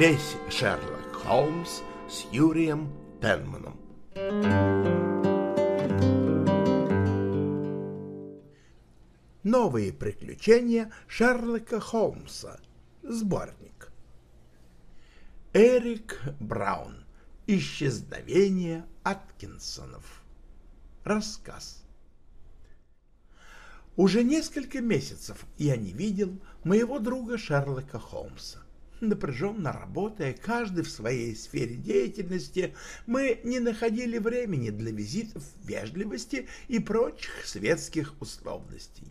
Весь Шерлок Холмс с Юрием Пенманом. Новые приключения Шерлока Холмса. Сборник. Эрик Браун. Исчезновение Аткинсонов. Рассказ. Уже несколько месяцев я не видел моего друга Шерлока Холмса. Напряженно работая, каждый в своей сфере деятельности, мы не находили времени для визитов вежливости и прочих светских условностей.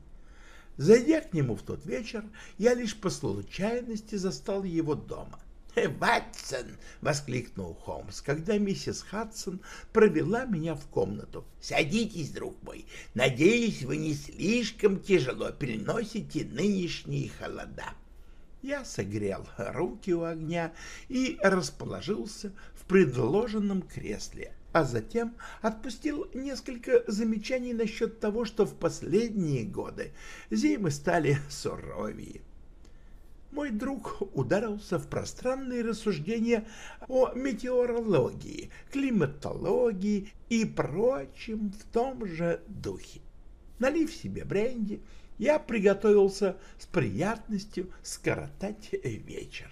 Зайдя к нему в тот вечер, я лишь по случайности застал его дома. «Ватсон!» — воскликнул Холмс, когда миссис Хадсон провела меня в комнату. «Садитесь, друг мой. Надеюсь, вы не слишком тяжело переносите нынешние холода». Я согрел руки у огня и расположился в предложенном кресле, а затем отпустил несколько замечаний насчет того, что в последние годы зимы стали суровее. Мой друг ударился в пространные рассуждения о метеорологии, климатологии и прочем в том же духе. Налив себе бренди, я приготовился с приятностью скоротать вечер.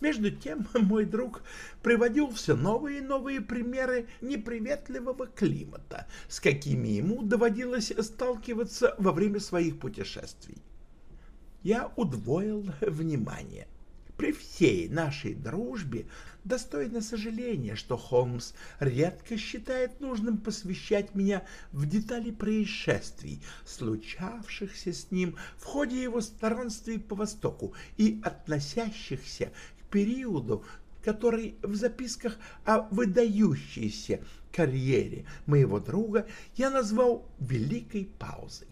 Между тем мой друг приводил все новые и новые примеры неприветливого климата, с какими ему доводилось сталкиваться во время своих путешествий. Я удвоил внимание. При всей нашей дружбе достойно сожаления, что Холмс редко считает нужным посвящать меня в детали происшествий, случавшихся с ним в ходе его странствий по Востоку и относящихся к периоду, который в записках о выдающейся карьере моего друга я назвал «великой паузой».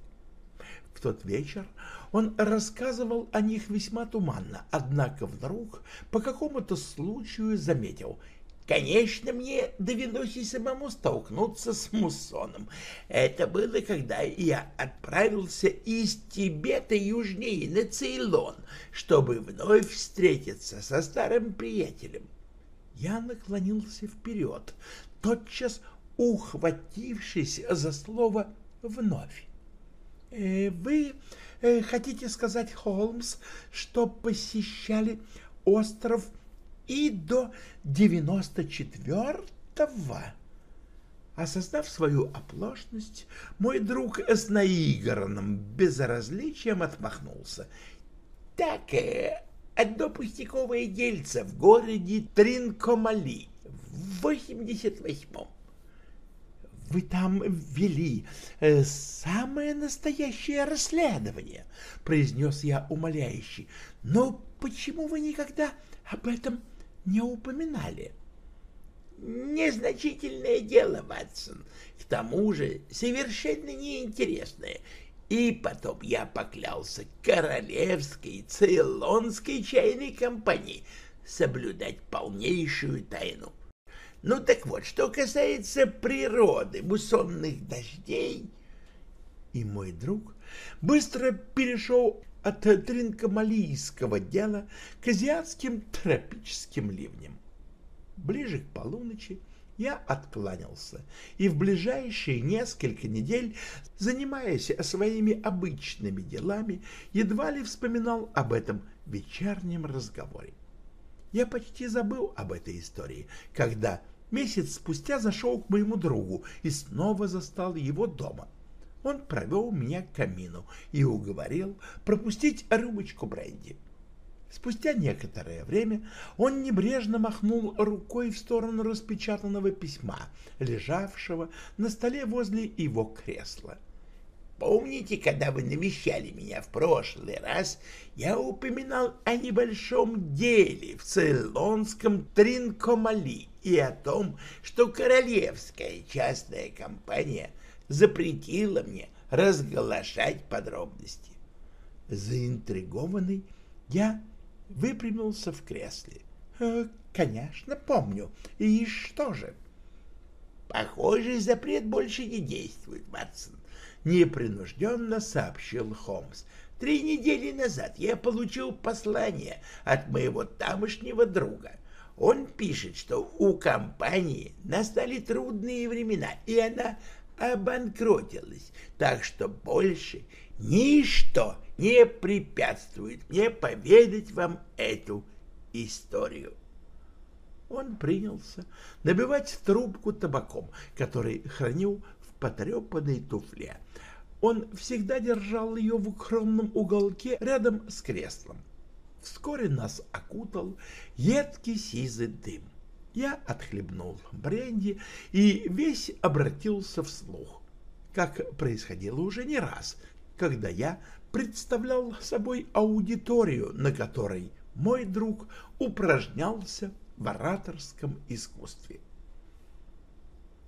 В тот вечер он рассказывал о них весьма туманно, однако вдруг по какому-то случаю заметил. Конечно, мне довелось и самому столкнуться с муссоном. Это было, когда я отправился из Тибета южнее на Цейлон, чтобы вновь встретиться со старым приятелем. Я наклонился вперед, тотчас ухватившись за слово «вновь». «Э, «Вы хотите сказать, Холмс, что посещали остров и до девяносто четвертого? Осознав свою оплошность, мой друг с наигранным безразличием отмахнулся. Так, э, одно пустяковое дельце в городе Тринкомали в восемьдесят восьмом. Вы там ввели э, самое настоящее расследование, произнес я умоляюще. Но почему вы никогда об этом не упоминали? Незначительное дело, Ватсон, к тому же совершенно неинтересное. И потом я поклялся королевской цейлонской чайной компании соблюдать полнейшую тайну. Ну так вот, что касается природы, муссонных дождей... И мой друг быстро перешел от тринкомалийского дела к азиатским тропическим ливням. Ближе к полуночи я откланялся и в ближайшие несколько недель, занимаясь своими обычными делами, едва ли вспоминал об этом вечернем разговоре. Я почти забыл об этой истории, когда Месяц спустя зашел к моему другу и снова застал его дома. Он провел меня к камину и уговорил пропустить рюмочку бренди. Спустя некоторое время он небрежно махнул рукой в сторону распечатанного письма, лежавшего на столе возле его кресла. Помните, когда вы навещали меня в прошлый раз, я упоминал о небольшом деле в Цейлонском Тринкомали и о том, что королевская частная компания запретила мне разглашать подробности. Заинтригованный, я выпрямился в кресле. «Э, «Конечно, помню. И что же?» «Похоже, запрет больше не действует, Ватсон непринужденно сообщил Холмс. Три недели назад я получил послание от моего тамошнего друга. Он пишет, что у компании настали трудные времена, и она обанкротилась, так что больше ничто не препятствует мне поведать вам эту историю. Он принялся набивать трубку табаком, который хранил потрепанной туфле. Он всегда держал ее в укромном уголке рядом с креслом. Вскоре нас окутал едкий сизый дым. Я отхлебнул бренди и весь обратился вслух, как происходило уже не раз, когда я представлял собой аудиторию, на которой мой друг упражнялся в ораторском искусстве.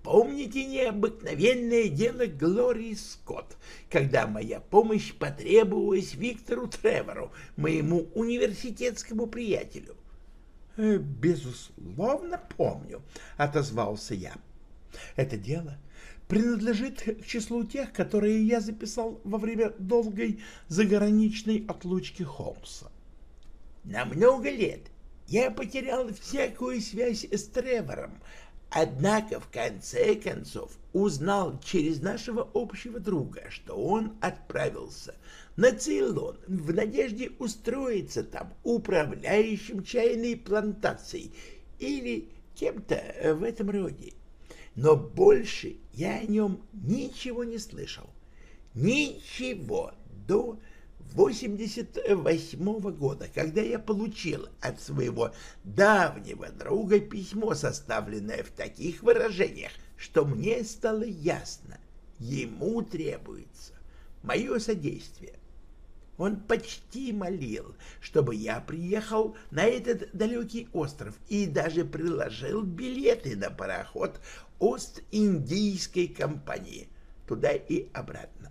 Помните необыкновенное дело Глории Скотт, когда моя помощь потребовалась Виктору Тревору, моему университетскому приятелю? «Э, «Безусловно, помню», — отозвался я. «Это дело принадлежит к числу тех, которые я записал во время долгой заграничной отлучки Холмса. На много лет я потерял всякую связь с Тревором, однако в конце концов узнал через нашего общего друга, что он отправился на Цейлон в надежде устроиться там управляющим чайной плантацией или кем-то в этом роде. Но больше я о нем ничего не слышал. Ничего до 88 -го года, когда я получил от своего давнего друга письмо, составленное в таких выражениях, что мне стало ясно, ему требуется мое содействие. Он почти молил, чтобы я приехал на этот далекий остров и даже приложил билеты на пароход Ост-Индийской компании туда и обратно.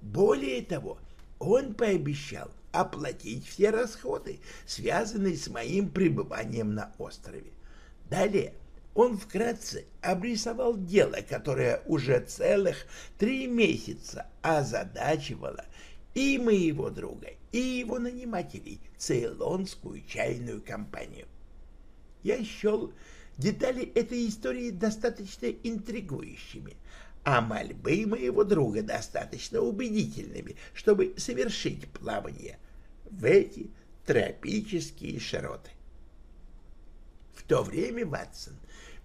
Более того, он пообещал оплатить все расходы, связанные с моим пребыванием на острове. Далее он вкратце обрисовал дело, которое уже целых три месяца озадачивало и моего друга, и его нанимателей, цейлонскую чайную компанию. Я счел детали этой истории достаточно интригующими, а мольбы моего друга достаточно убедительными, чтобы совершить плавание в эти тропические широты. В то время, Ватсон,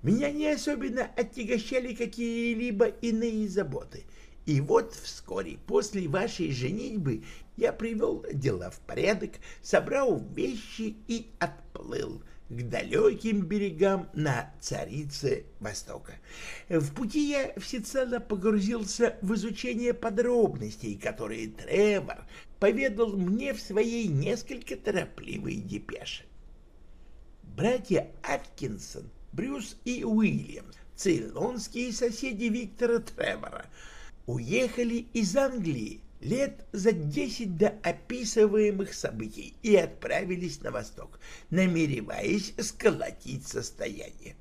меня не особенно отягощали какие-либо иные заботы, и вот вскоре после вашей женитьбы я привел дела в порядок, собрал вещи и отплыл — к далеким берегам на царице Востока. В пути я всецело погрузился в изучение подробностей, которые Тревор поведал мне в своей несколько торопливой депеше. Братья Аткинсон, Брюс и Уильям, цейлонские соседи Виктора Тревора, уехали из Англии лет за десять до описываемых событий и отправились на восток, намереваясь сколотить состояние.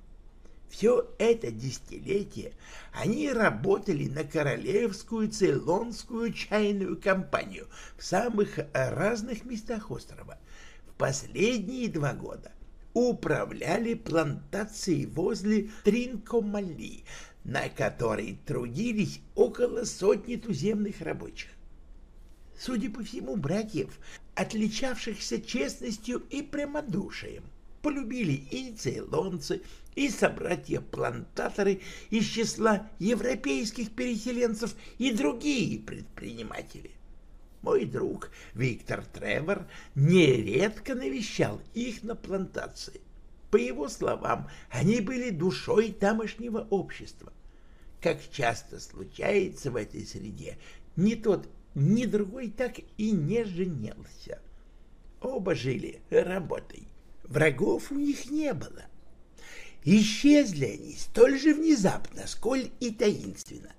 Все это десятилетие они работали на королевскую цейлонскую чайную компанию в самых разных местах острова. В последние два года управляли плантацией возле Тринкомали, на которой трудились около сотни туземных рабочих. Судя по всему, братьев, отличавшихся честностью и прямодушием, полюбили и цейлонцы, и собратья-плантаторы из числа европейских переселенцев и другие предприниматели. Мой друг Виктор Тревор нередко навещал их на плантации. По его словам, они были душой тамошнего общества. Как часто случается в этой среде, не тот ни другой так и не женился. Оба жили работой. Врагов у них не было. Исчезли они столь же внезапно, сколь и таинственно.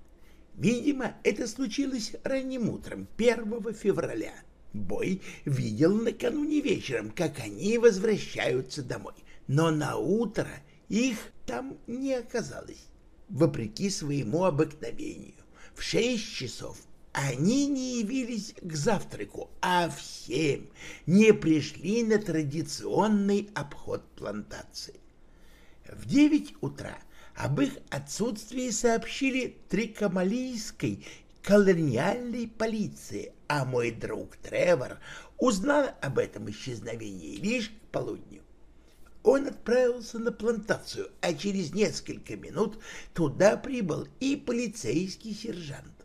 Видимо, это случилось ранним утром, 1 февраля. Бой видел накануне вечером, как они возвращаются домой. Но на утро их там не оказалось, вопреки своему обыкновению. В шесть часов Они не явились к завтраку, а в семь не пришли на традиционный обход плантации. В девять утра об их отсутствии сообщили трикомалийской колониальной полиции, а мой друг Тревор узнал об этом исчезновении лишь к полудню. Он отправился на плантацию, а через несколько минут туда прибыл и полицейский сержант.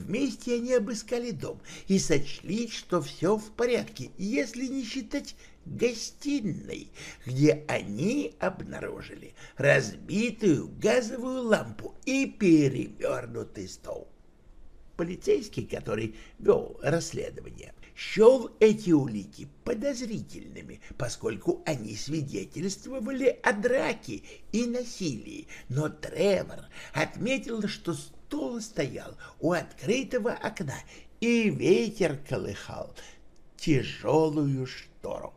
Вместе они обыскали дом и сочли, что все в порядке, если не считать гостиной, где они обнаружили разбитую газовую лампу и перевернутый стол. Полицейский, который вел расследование, счел эти улики подозрительными, поскольку они свидетельствовали о драке и насилии, но Тревор отметил, что стол стоял у открытого окна, и ветер колыхал тяжелую штору.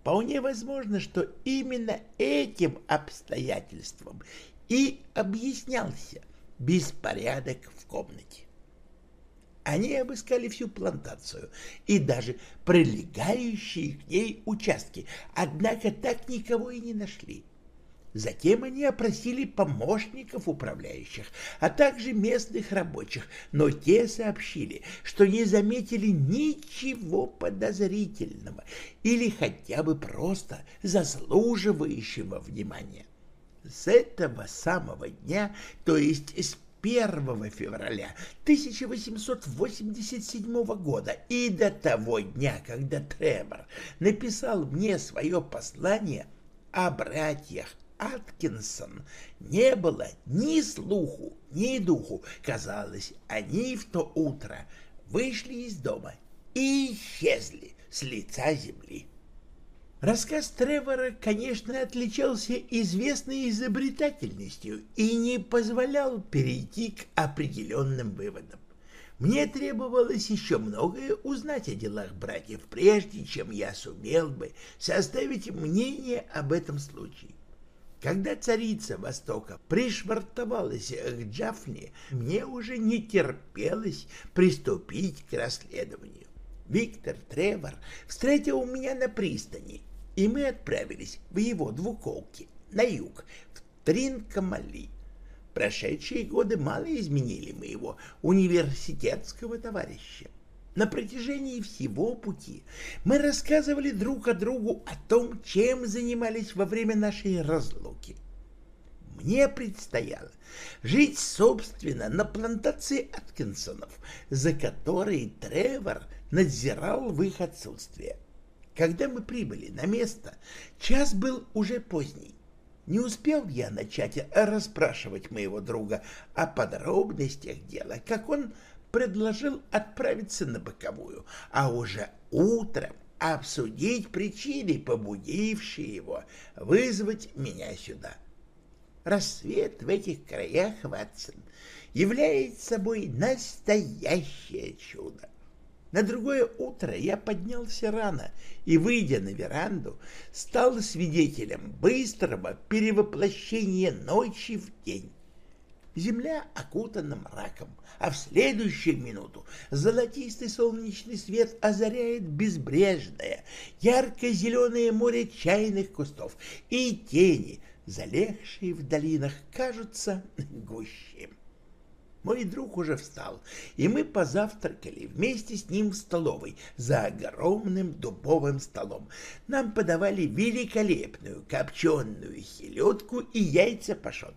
Вполне возможно, что именно этим обстоятельством и объяснялся беспорядок в комнате. Они обыскали всю плантацию и даже прилегающие к ней участки, однако так никого и не нашли. Затем они опросили помощников управляющих, а также местных рабочих, но те сообщили, что не заметили ничего подозрительного или хотя бы просто заслуживающего внимания. С этого самого дня, то есть с 1 февраля 1887 года и до того дня, когда Тревор написал мне свое послание о братьях Аткинсон не было ни слуху, ни духу. Казалось, они в то утро вышли из дома и исчезли с лица земли. Рассказ Тревора, конечно, отличался известной изобретательностью и не позволял перейти к определенным выводам. Мне требовалось еще многое узнать о делах братьев, прежде чем я сумел бы составить мнение об этом случае. Когда царица Востока пришвартовалась к Джафне, мне уже не терпелось приступить к расследованию. Виктор Тревор встретил меня на пристани, и мы отправились в его двуколки на юг, в Тринкамали. Прошедшие годы мало изменили моего университетского товарища. На протяжении всего пути мы рассказывали друг о другу о том, чем занимались во время нашей разлуки. Мне предстояло жить, собственно, на плантации Аткинсонов, за которой Тревор надзирал в их отсутствие. Когда мы прибыли на место, час был уже поздний. Не успел я начать расспрашивать моего друга о подробностях дела, как он предложил отправиться на боковую, а уже утром обсудить причины, побудившие его вызвать меня сюда. Рассвет в этих краях, Ватсон, является собой настоящее чудо. На другое утро я поднялся рано и, выйдя на веранду, стал свидетелем быстрого перевоплощения ночи в день. Земля окутана мраком, а в следующую минуту золотистый солнечный свет озаряет безбрежное, ярко-зеленое море чайных кустов, и тени, залегшие в долинах, кажутся гуще. Мой друг уже встал, и мы позавтракали вместе с ним в столовой за огромным дубовым столом. Нам подавали великолепную копченую селедку и яйца пашот.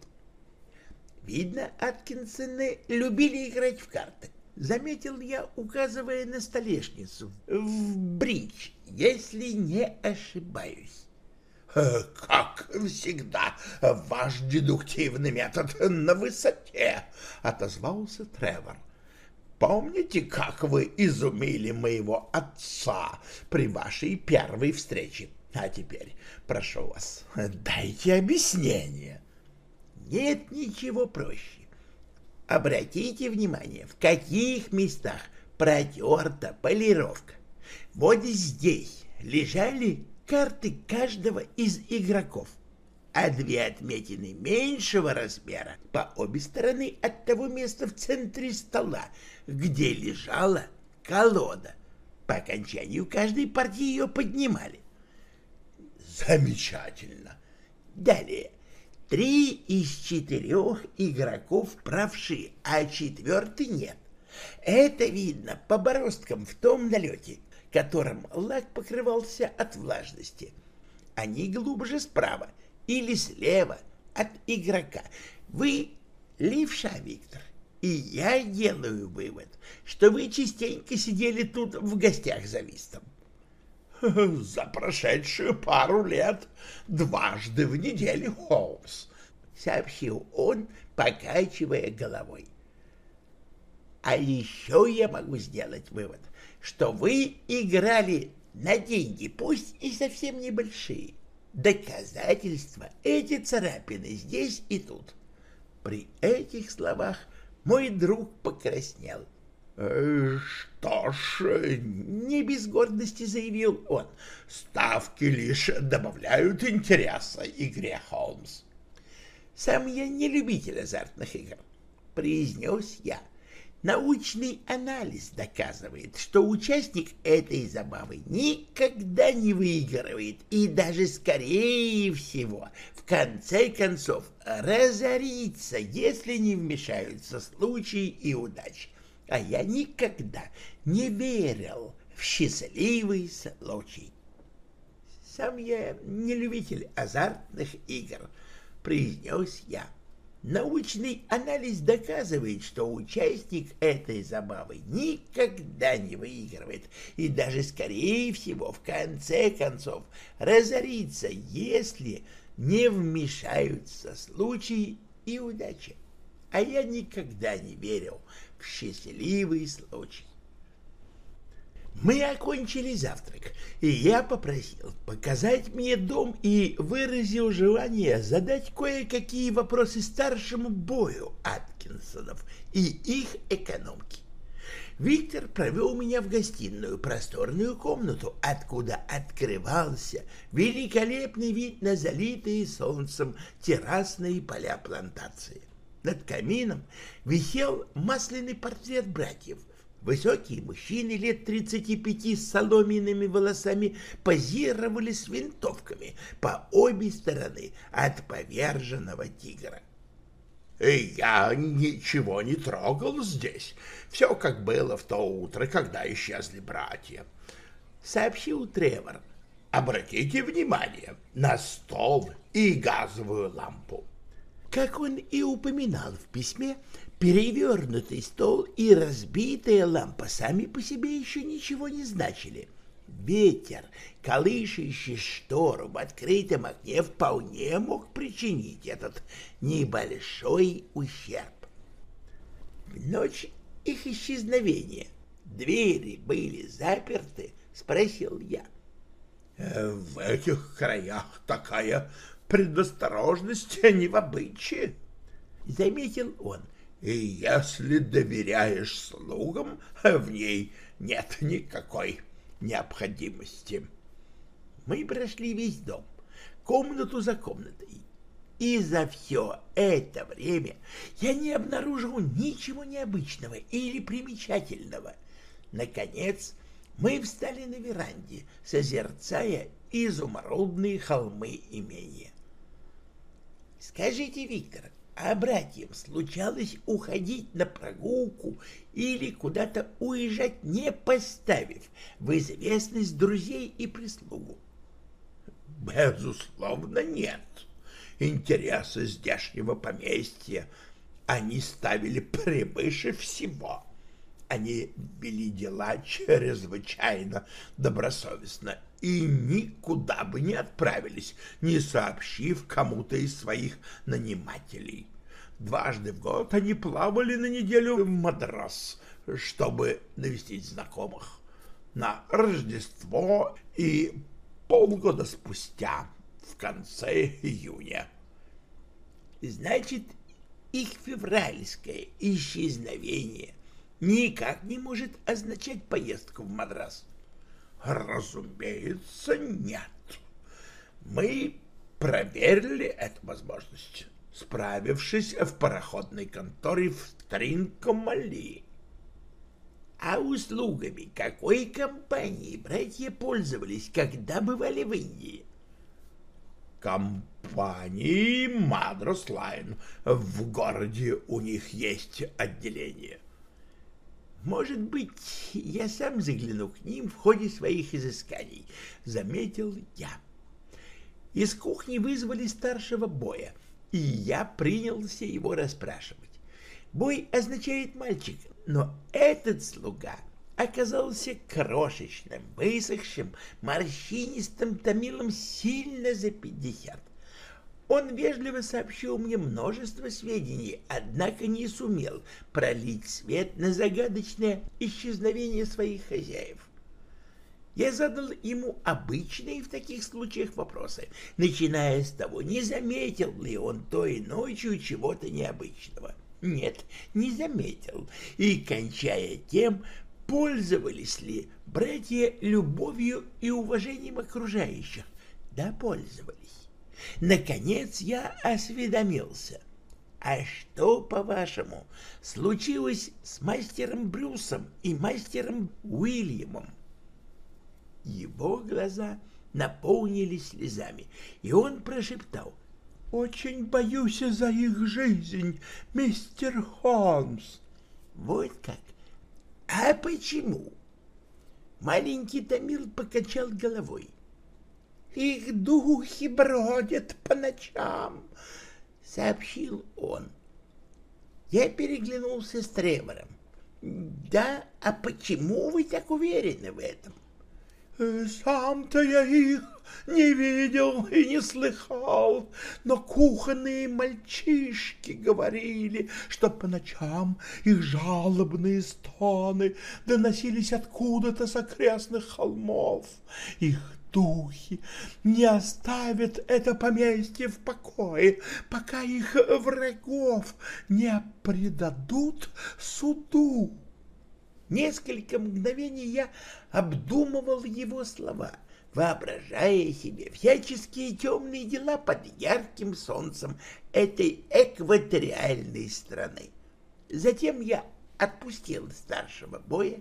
Видно, Аткинсоны любили играть в карты. Заметил я, указывая на столешницу. В бридж, если не ошибаюсь. «Э, «Как всегда, ваш дедуктивный метод на высоте», — отозвался Тревор. «Помните, как вы изумили моего отца при вашей первой встрече? А теперь, прошу вас, дайте объяснение» нет ничего проще. Обратите внимание, в каких местах протерта полировка. Вот здесь лежали карты каждого из игроков. а две отметины меньшего размера по обе стороны от того места в центре стола, где лежала колода. По окончанию каждой партии ее поднимали. Замечательно. Далее. Три из четырех игроков правши, а четвертый нет. Это видно по бороздкам в том налете, которым лак покрывался от влажности. Они глубже справа или слева от игрока. Вы левша, Виктор, и я делаю вывод, что вы частенько сидели тут в гостях за вистом. За прошедшую пару лет дважды в неделю, Холмс, сообщил он, покачивая головой. А еще я могу сделать вывод, что вы играли на деньги, пусть и совсем небольшие. Доказательства эти царапины здесь и тут. При этих словах мой друг покраснел. «Э, «Что ж, не без гордости заявил он, ставки лишь добавляют интереса игре Холмс». «Сам я не любитель азартных игр», — произнес я. Научный анализ доказывает, что участник этой забавы никогда не выигрывает и даже, скорее всего, в конце концов разорится, если не вмешаются случаи и удачи. А я никогда не верил в счастливый случай. Сам я не любитель азартных игр, произнес я. Научный анализ доказывает, что участник этой забавы никогда не выигрывает и даже, скорее всего, в конце концов разорится, если не вмешаются случаи и удачи. А я никогда не верил в счастливый случай. Мы окончили завтрак, и я попросил показать мне дом и выразил желание задать кое-какие вопросы старшему бою Аткинсонов и их экономки. Виктор провел меня в гостиную, просторную комнату, откуда открывался великолепный вид на залитые солнцем террасные поля плантации. Над камином висел масляный портрет братьев, Высокие мужчины лет 35 с соломенными волосами позировали с винтовками по обе стороны от поверженного тигра. «Я ничего не трогал здесь. Все как было в то утро, когда исчезли братья», — сообщил Тревор. «Обратите внимание на стол и газовую лампу». Как он и упоминал в письме, Перевернутый стол и разбитая лампа сами по себе еще ничего не значили. Ветер, колышащий штору в открытом окне, вполне мог причинить этот небольшой ущерб. В ночь их исчезновения двери были заперты, спросил я. «Э, в этих краях такая предосторожность не в обычае, заметил он. — и если доверяешь слугам, в ней нет никакой необходимости. Мы прошли весь дом, комнату за комнатой, и за все это время я не обнаружил ничего необычного или примечательного. Наконец, мы встали на веранде, созерцая изумрудные холмы имения. «Скажите, Виктор, а братьям случалось уходить на прогулку или куда-то уезжать, не поставив в известность друзей и прислугу? Безусловно, нет. Интересы здешнего поместья они ставили превыше всего. Они вели дела чрезвычайно добросовестно и никуда бы не отправились, не сообщив кому-то из своих нанимателей. Дважды в год они плавали на неделю в Мадрас, чтобы навестить знакомых. На Рождество и полгода спустя, в конце июня. Значит, их февральское исчезновение никак не может означать поездку в Мадрас. Разумеется, нет. Мы проверили эту возможность, справившись в пароходной конторе в Тринкомали. А услугами какой компании братья пользовались, когда бывали в Индии? Компании Мадрас Лайн. В городе у них есть отделение. Может быть, я сам загляну к ним в ходе своих изысканий, заметил я. Из кухни вызвали старшего боя, и я принялся его расспрашивать. Бой означает мальчик, но этот слуга оказался крошечным, высохшим, морщинистым томилом сильно за пятьдесят. Он вежливо сообщил мне множество сведений, однако не сумел пролить свет на загадочное исчезновение своих хозяев. Я задал ему обычные в таких случаях вопросы, начиная с того, не заметил ли он той ночью чего-то необычного. Нет, не заметил. И кончая тем, пользовались ли братья любовью и уважением окружающих. Да, пользовались. Наконец я осведомился. А что, по-вашему, случилось с мастером Брюсом и мастером Уильямом? Его глаза наполнились слезами, и он прошептал — очень боюсь за их жизнь, мистер Холмс. Вот как? А почему? Маленький Тамил покачал головой. Их духи бродят по ночам, сообщил он. Я переглянулся с Тревором. Да, а почему вы так уверены в этом? Сам-то я их не видел и не слыхал, но кухонные мальчишки говорили, что по ночам их жалобные стоны доносились откуда-то с окрестных холмов. Их духи не оставят это поместье в покое, пока их врагов не предадут суду. Несколько мгновений я обдумывал его слова, воображая себе всяческие темные дела под ярким солнцем этой экваториальной страны. Затем я отпустил старшего боя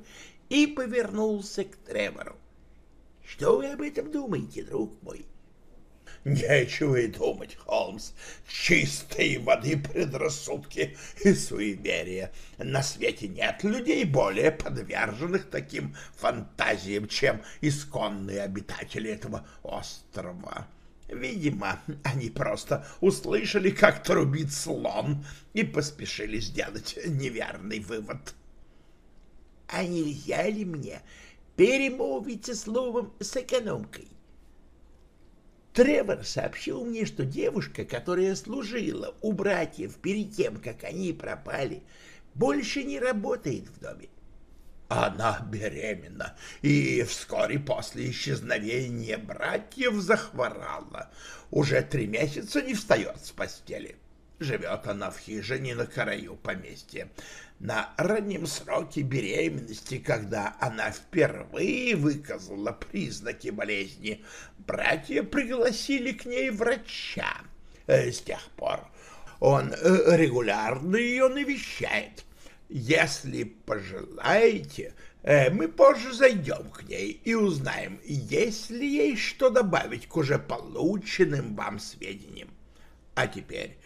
и повернулся к Тревору. — Что вы об этом думаете, друг мой? — Нечего и думать, Холмс, чистой воды предрассудки и суеверия. На свете нет людей более подверженных таким фантазиям, чем исконные обитатели этого острова. Видимо, они просто услышали, как трубит слон, и поспешили сделать неверный вывод. А нельзя ли мне перемолвиться словом с экономкой? Тревор сообщил мне, что девушка, которая служила у братьев перед тем, как они пропали, больше не работает в доме. Она беременна и вскоре после исчезновения братьев захворала. Уже три месяца не встает с постели. Живет она в хижине на краю поместья. На раннем сроке беременности, когда она впервые выказала признаки болезни, братья пригласили к ней врача. Э, с тех пор он э, регулярно ее навещает. Если пожелаете, э, мы позже зайдем к ней и узнаем, есть ли ей что добавить к уже полученным вам сведениям. А теперь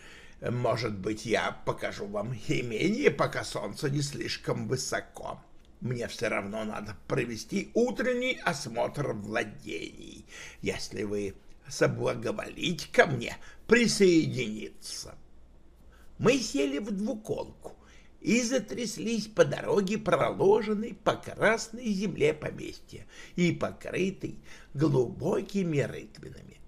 может быть, я покажу вам имение, пока солнце не слишком высоко. Мне все равно надо провести утренний осмотр владений, если вы соблаговолите ко мне присоединиться. Мы сели в двуколку и затряслись по дороге, проложенной по красной земле поместья и покрытой глубокими рытвинами.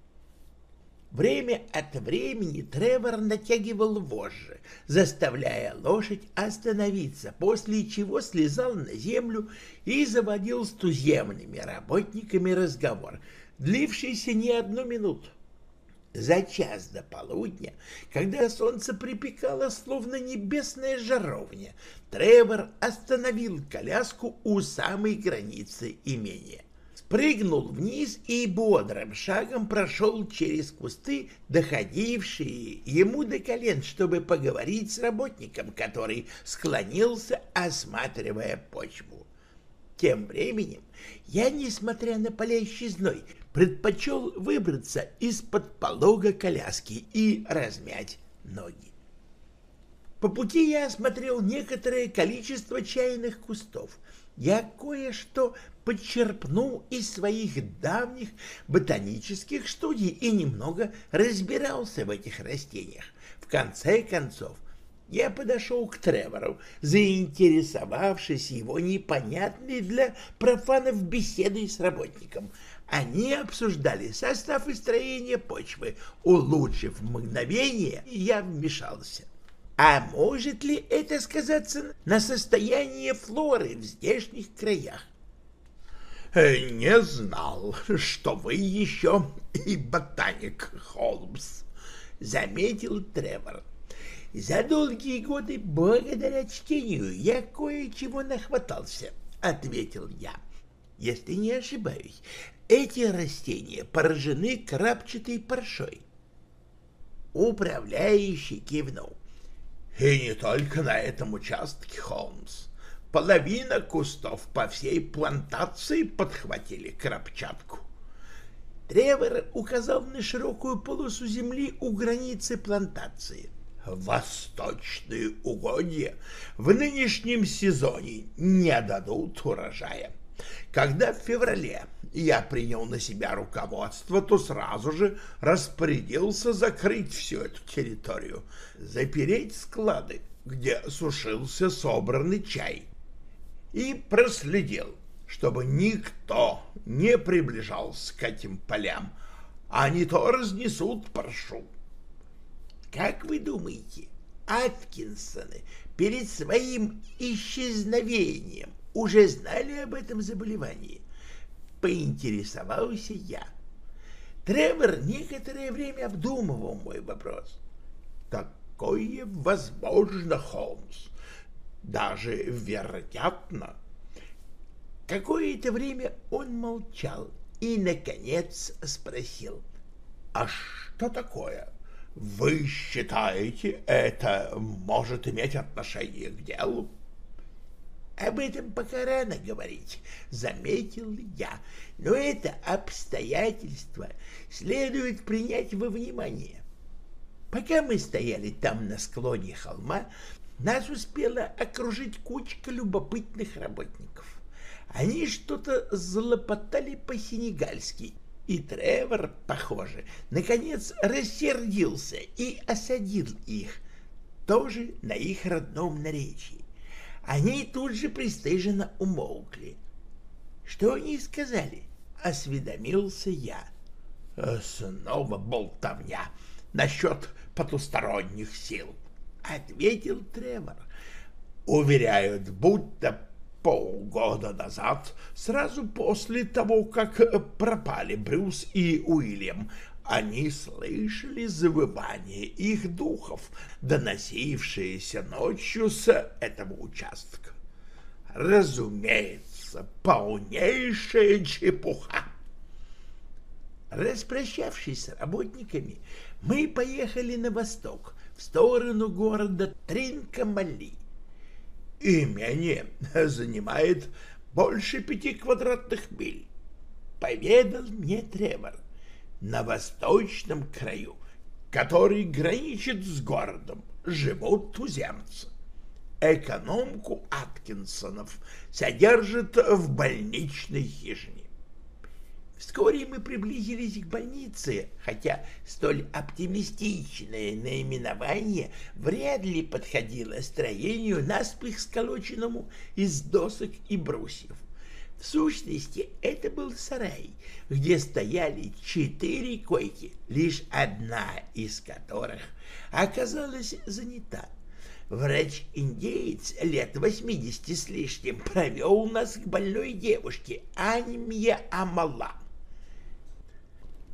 Время от времени Тревор натягивал вожжи, заставляя лошадь остановиться, после чего слезал на землю и заводил с туземными работниками разговор, длившийся не одну минуту. За час до полудня, когда солнце припекало, словно небесная жаровня, Тревор остановил коляску у самой границы имения. Спрыгнул вниз и бодрым шагом прошел через кусты, доходившие ему до колен, чтобы поговорить с работником, который склонился, осматривая почву. Тем временем я, несмотря на палящий зной, предпочел выбраться из-под полога коляски и размять ноги. По пути я осмотрел некоторое количество чайных кустов. Я кое-что подчерпнул из своих давних ботанических студий и немного разбирался в этих растениях. В конце концов, я подошел к Тревору, заинтересовавшись его непонятной для профанов беседой с работником. Они обсуждали состав и строение почвы. Улучшив мгновение, я вмешался. А может ли это сказаться на состоянии флоры в здешних краях? Э, «Не знал, что вы еще и ботаник, Холмс», — заметил Тревор. «За долгие годы, благодаря чтению, я кое-чего нахватался», — ответил я. «Если не ошибаюсь, эти растения поражены крапчатой паршой». Управляющий кивнул. «И не только на этом участке, Холмс. Половина кустов по всей плантации подхватили крапчатку. Тревор указал на широкую полосу земли у границы плантации. Восточные угодья в нынешнем сезоне не дадут урожая. Когда в феврале я принял на себя руководство, то сразу же распорядился закрыть всю эту территорию, запереть склады, где сушился собранный чай, и проследил, чтобы никто не приближался к этим полям, а не то разнесут паршу. Как вы думаете, Аткинсоны перед своим исчезновением уже знали об этом заболевании? Поинтересовался я. Тревор некоторое время обдумывал мой вопрос. Такое возможно, Холмс даже вероятно. Какое-то время он молчал и, наконец, спросил. «А что такое? Вы считаете, это может иметь отношение к делу?» «Об этом пока рано говорить», — заметил я, «но это обстоятельство следует принять во внимание. Пока мы стояли там на склоне холма, нас успела окружить кучка любопытных работников. Они что-то залопотали по-сенегальски, и Тревор, похоже, наконец рассердился и осадил их, тоже на их родном наречии. Они тут же пристыженно умолкли. Что они сказали? Осведомился я. Снова болтовня насчет потусторонних сил. — ответил Тревор. «Уверяют, будто полгода назад, сразу после того, как пропали Брюс и Уильям, они слышали завывание их духов, доносившиеся ночью с этого участка. Разумеется, полнейшая чепуха. Распрощавшись с работниками, мы поехали на восток, в сторону города Тринкамали. Имение занимает больше пяти квадратных миль, поведал мне Тревор, на восточном краю, который граничит с городом, живут туземцы. Экономку Аткинсонов содержат в больничной хижине. Вскоре мы приблизились к больнице, хотя столь оптимистичное наименование вряд ли подходило строению, наспех сколоченному из досок и брусьев. В сущности, это был сарай, где стояли четыре койки, лишь одна из которых оказалась занята. Врач-индеец лет восьмидесяти с лишним провел нас к больной девушке Аньме Амала.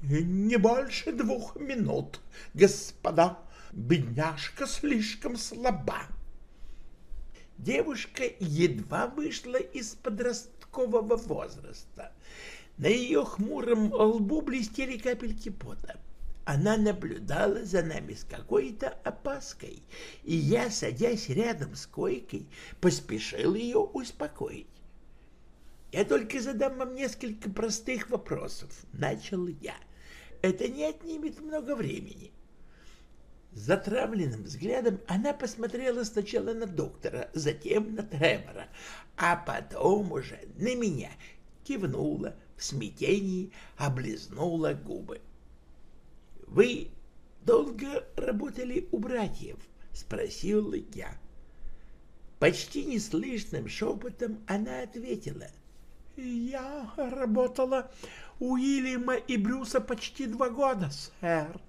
Не больше двух минут, господа. Бедняжка слишком слаба. Девушка едва вышла из подросткового возраста. На ее хмуром лбу блестели капельки пота. Она наблюдала за нами с какой-то опаской, и я, садясь рядом с койкой, поспешил ее успокоить. «Я только задам вам несколько простых вопросов», — начал я. «Это не отнимет много времени». Затравленным взглядом она посмотрела сначала на доктора, затем на Тревора, а потом уже на меня, кивнула, в смятении облизнула губы. «Вы долго работали у братьев?» — спросил я. Почти неслышным шепотом она ответила. «Я работала Уильяма и Брюса почти два года, сэр.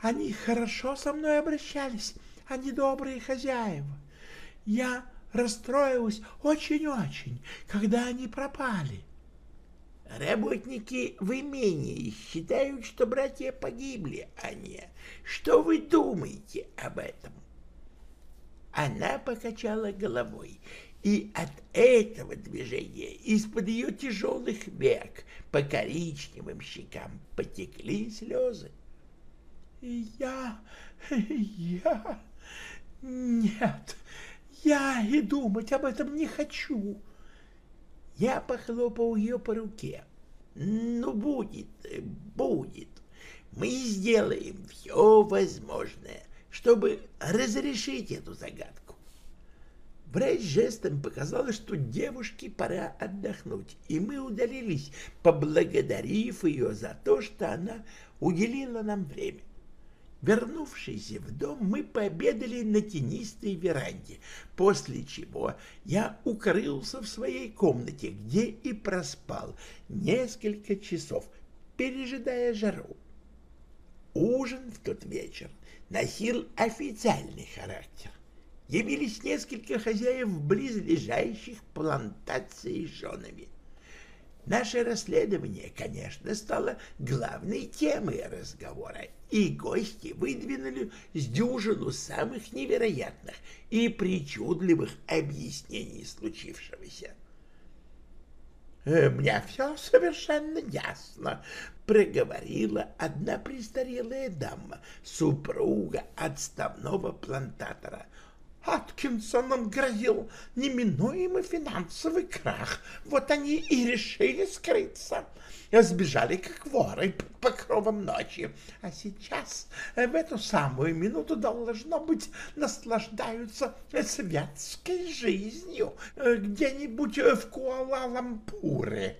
Они хорошо со мной обращались, они добрые хозяева. Я расстроилась очень-очень, когда они пропали. Работники в имении считают, что братья погибли, а не. Что вы думаете об этом? Она покачала головой, и от этого движения из-под ее тяжелых век по коричневым щекам потекли слезы. «Я... я... нет, я и думать об этом не хочу», я похлопал ее по руке. «Ну, будет, будет. Мы сделаем все возможное, чтобы разрешить эту загадку». Врач жестом показал, что девушке пора отдохнуть, и мы удалились, поблагодарив ее за то, что она уделила нам время. Вернувшись в дом, мы пообедали на тенистой веранде, после чего я укрылся в своей комнате, где и проспал несколько часов, пережидая жару. Ужин в тот вечер носил официальный характер. Явились несколько хозяев близлежащих плантаций с женами. Наше расследование, конечно, стало главной темой разговора, и гости выдвинули с дюжину самых невероятных и причудливых объяснений случившегося. «Э, «Мне все совершенно ясно», — проговорила одна престарелая дама, супруга отставного плантатора — Аткинсоном грозил неминуемый финансовый крах. Вот они и решили скрыться. Сбежали, как воры, под покровом ночи. А сейчас, в эту самую минуту, должно быть, наслаждаются светской жизнью где-нибудь в Куала-Лампуре.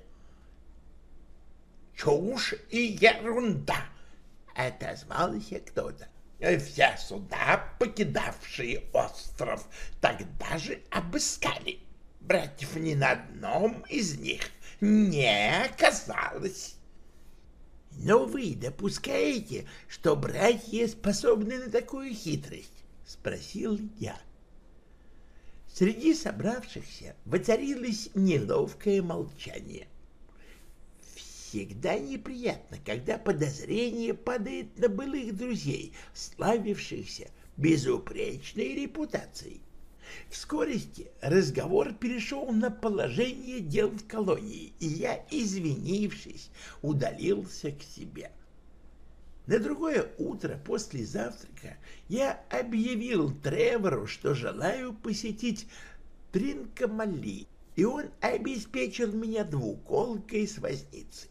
«Чушь и ерунда!» — отозвался кто-то. Все суда, покидавшие остров, тогда же обыскали. Братьев ни на одном из них не оказалось. Но вы допускаете, что братья способны на такую хитрость? — спросил я. Среди собравшихся воцарилось неловкое молчание всегда неприятно, когда подозрение падает на былых друзей, славившихся безупречной репутацией. В скорости разговор перешел на положение дел в колонии, и я, извинившись, удалился к себе. На другое утро после завтрака я объявил Тревору, что желаю посетить Тринкомали, и он обеспечил меня двуколкой с возницей.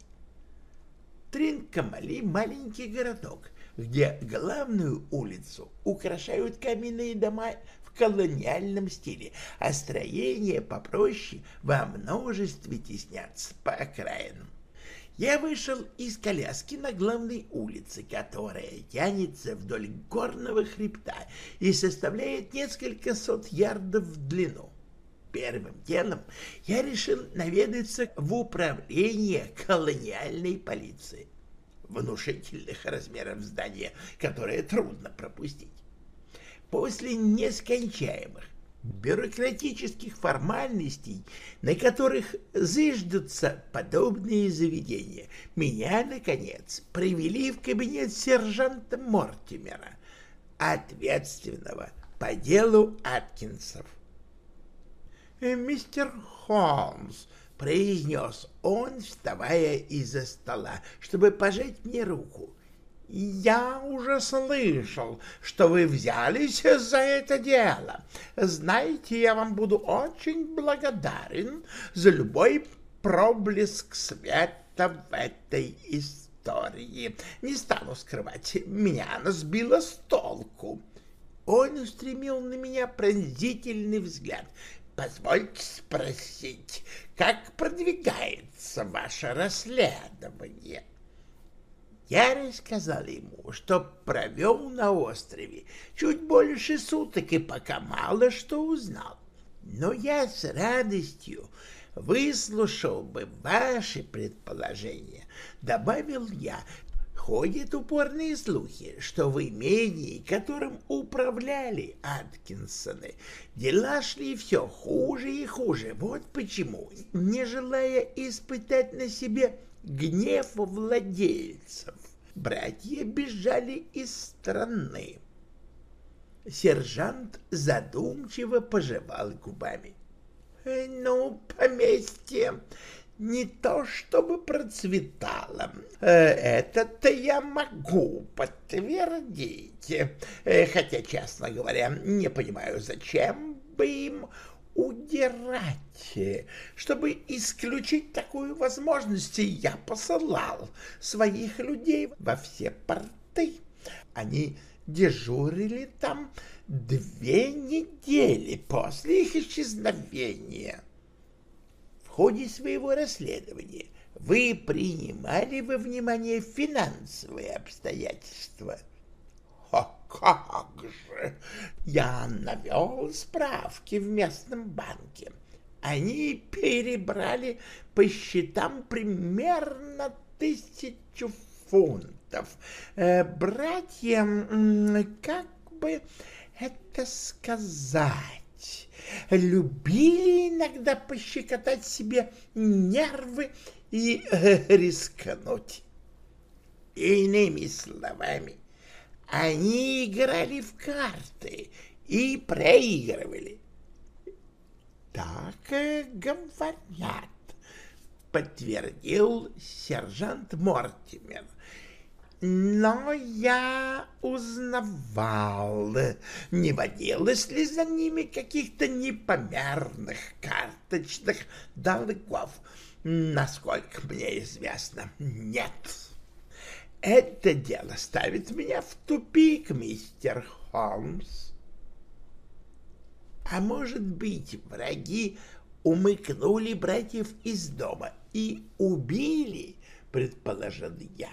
Тринкамали — маленький городок, где главную улицу украшают каменные дома в колониальном стиле, а строения попроще во множестве теснятся по окраинам. Я вышел из коляски на главной улице, которая тянется вдоль горного хребта и составляет несколько сот ярдов в длину. Первым делом я решил наведаться в управление колониальной полиции. Внушительных размеров здания, которое трудно пропустить. После нескончаемых бюрократических формальностей, на которых зыждутся подобные заведения, меня, наконец, привели в кабинет сержанта Мортимера, ответственного по делу Аткинсов. «Мистер Холмс», —— произнес он, вставая из-за стола, чтобы пожать мне руку. «Я уже слышал, что вы взялись за это дело. Знаете, я вам буду очень благодарен за любой проблеск света в этой истории. Не стану скрывать, меня она сбила с толку». Он устремил на меня пронзительный взгляд. «Позвольте спросить, как продвигается ваше расследование?» Я рассказал ему, что провел на острове чуть больше суток и пока мало что узнал. Но я с радостью выслушал бы ваши предположения, добавил я. Ходят упорные слухи, что в имении, которым управляли Аткинсоны, дела шли все хуже и хуже. Вот почему, не желая испытать на себе гнев владельцев. Братья бежали из страны. Сержант задумчиво пожевал губами. «Э, «Ну, поместье не то чтобы процветало. Э, это-то я могу подтвердить. Э, хотя, честно говоря, не понимаю, зачем бы им удирать. Чтобы исключить такую возможность, я посылал своих людей во все порты. Они дежурили там две недели после их исчезновения. Ходе своего расследования вы принимали во внимание финансовые обстоятельства – а как же! Я навел справки в местном банке. Они перебрали по счетам примерно тысячу фунтов. Э, братья, как бы это сказать, любили иногда пощекотать себе нервы и рискнуть. Иными словами, они играли в карты и проигрывали. Так говорят, подтвердил сержант Мортимер. Но я узнавал, не водилось ли за ними каких-то непомерных карточных долгов. Насколько мне известно, нет. Это дело ставит меня в тупик, мистер Холмс. А может быть, враги умыкнули братьев из дома и убили, предположил я.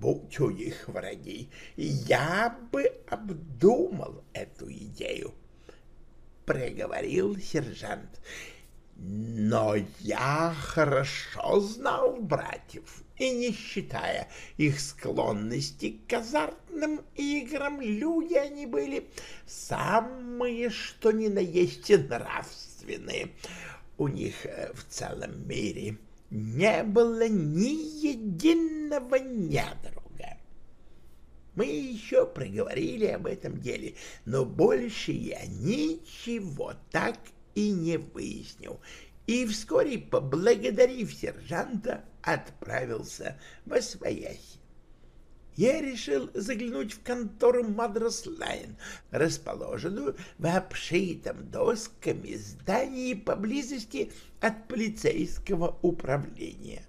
Будь у них враги, я бы обдумал эту идею, проговорил сержант. Но я хорошо знал братьев и не считая их склонности к азартным играм, люди они были самые что ни на есть нравственные. У них э, в целом мире не было ни единого недруга. Мы еще проговорили об этом деле, но больше я ничего так и не выяснил, и вскоре, поблагодарив сержанта, отправился во свояси. Я решил заглянуть в контору Мадрас Лайн, расположенную в обшитом досками здании поблизости от полицейского управления.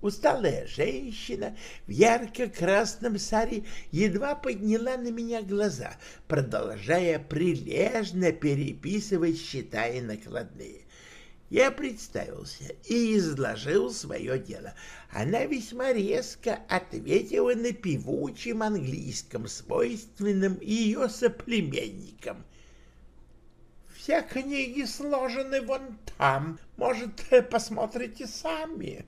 Усталая женщина в ярко-красном саре едва подняла на меня глаза, продолжая прилежно переписывать счета и накладные. Я представился и изложил свое дело. Она весьма резко ответила на певучем английском, свойственном ее соплеменникам. «Все книги сложены вон там. Может, посмотрите сами?»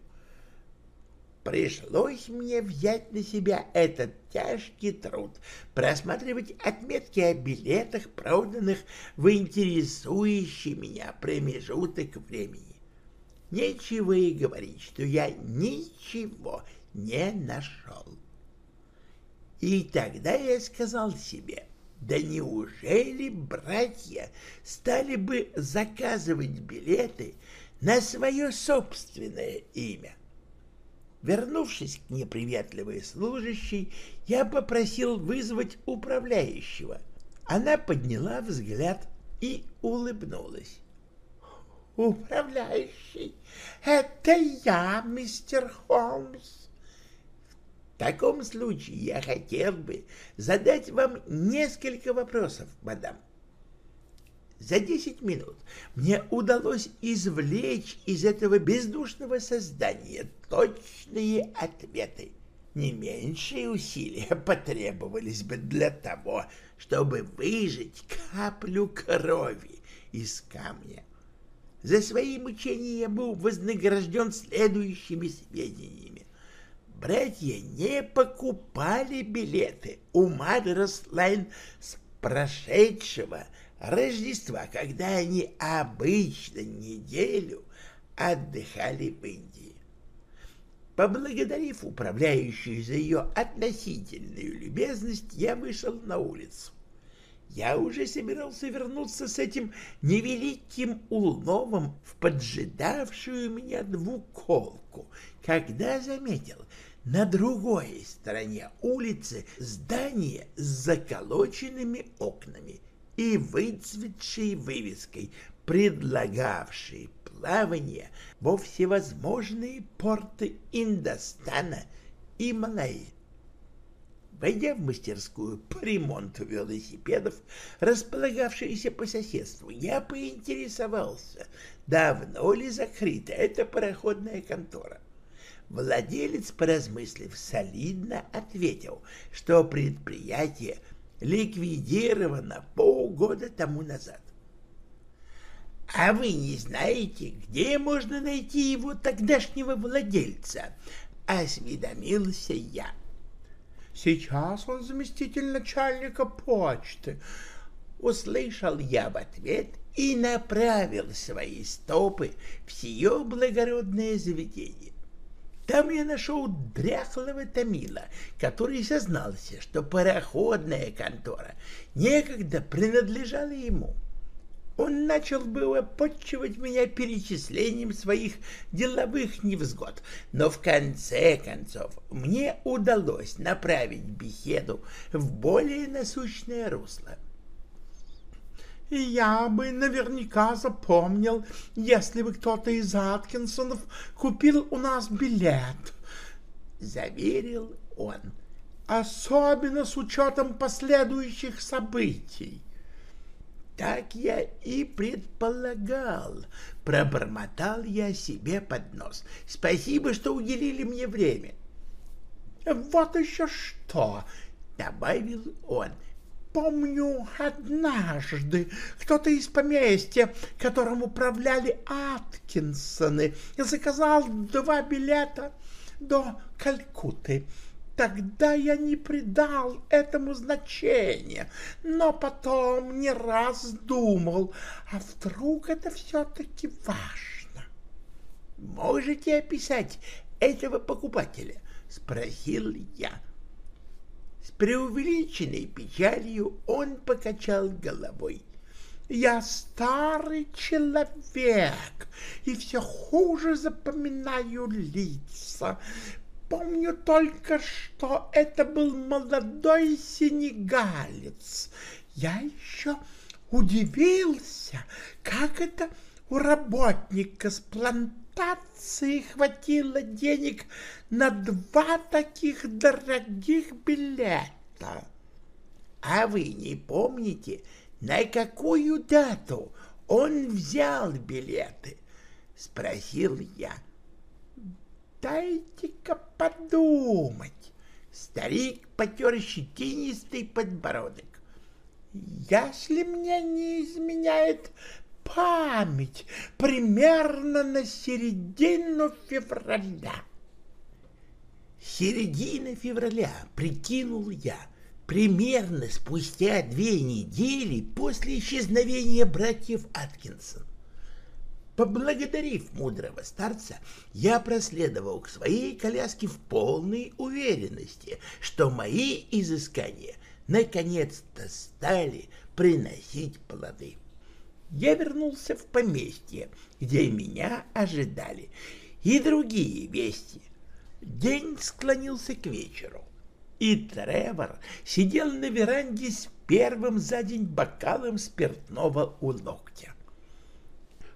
Пришлось мне взять на себя этот тяжкий труд, просматривать отметки о билетах, проданных в интересующий меня промежуток времени. Нечего и говорить, что я ничего не нашел. И тогда я сказал себе, Да неужели братья стали бы заказывать билеты на свое собственное имя? Вернувшись к неприветливой служащей, я попросил вызвать управляющего. Она подняла взгляд и улыбнулась. «Управляющий, это я, мистер Холмс. В таком случае я хотел бы задать вам несколько вопросов, мадам. За десять минут мне удалось извлечь из этого бездушного создания точные ответы. Не меньшие усилия потребовались бы для того, чтобы выжать каплю крови из камня. За свои мучения я был вознагражден следующими сведениями. Братья не покупали билеты у Мадрас Лайн с прошедшего Рождества, когда они обычно неделю отдыхали в Индии. Поблагодарив управляющую за ее относительную любезность, я вышел на улицу. Я уже собирался вернуться с этим невеликим уловом в поджидавшую меня двуколку, когда заметил на другой стороне улицы здание с заколоченными окнами и выцветшей вывеской, предлагавшей плавание во всевозможные порты Индостана и Малайи. Войдя в мастерскую по ремонту велосипедов, располагавшуюся по соседству, я поинтересовался, давно ли закрыта эта пароходная контора. Владелец, поразмыслив, солидно ответил, что предприятие ликвидировано полгода тому назад. — А вы не знаете, где можно найти его тогдашнего владельца? — осведомился я. — Сейчас он заместитель начальника почты. Услышал я в ответ и направил свои стопы в сие благородное заведение. Там я нашел дряхлого Томила, который сознался, что пароходная контора некогда принадлежала ему. Он начал было подчивать меня перечислением своих деловых невзгод, но в конце концов мне удалось направить беседу в более насущное русло я бы наверняка запомнил, если бы кто-то из Аткинсонов купил у нас билет, — заверил он, — особенно с учетом последующих событий. Так я и предполагал, пробормотал я себе под нос. Спасибо, что уделили мне время. Вот еще что, добавил он. Помню, однажды кто-то из поместья, которым управляли Аткинсоны, заказал два билета до Калькутты. Тогда я не придал этому значения, но потом не раз думал, а вдруг это все-таки важно. «Можете описать этого покупателя?» — спросил я. С преувеличенной печалью он покачал головой. Я старый человек и все хуже запоминаю лица. Помню только, что это был молодой сенегалец. Я еще удивился, как это у работника с плантации хватило денег на два таких дорогих билета. А вы не помните, на какую дату он взял билеты? Спросил я. Дайте-ка подумать. Старик потер щетинистый подбородок. Если мне не изменяет память, примерно на середину февраля. Середина февраля, прикинул я, примерно спустя две недели после исчезновения братьев Аткинсон. Поблагодарив мудрого старца, я проследовал к своей коляске в полной уверенности, что мои изыскания наконец-то стали приносить плоды. Я вернулся в поместье, где меня ожидали, и другие вести. День склонился к вечеру, и Тревор сидел на веранде с первым за день бокалом спиртного у локтя.